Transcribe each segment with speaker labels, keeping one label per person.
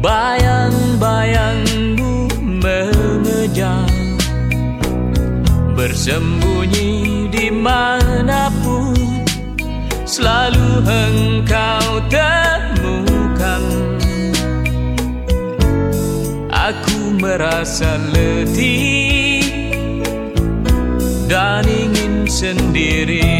Speaker 1: bayang-bayangmu mengejar. Bersembunyi di mana pun selalu engkau temukan. Aku merasa letih dan ingin sendiri.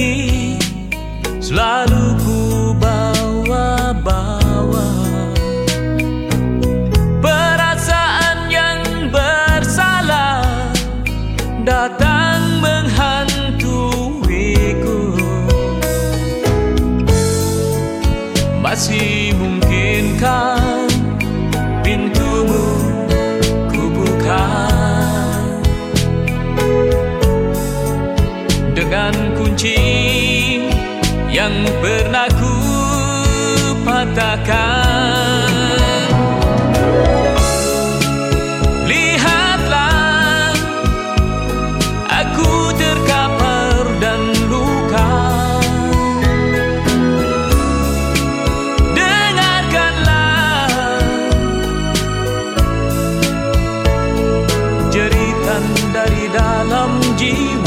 Speaker 1: pergi selalu ku bawa-bawa. Perasaan yang bersalah datang menghantuiku. Masih katakan. Lihatlah aku terkapar dan luka. Dengarkanlah jeritan dari dalam jiwa.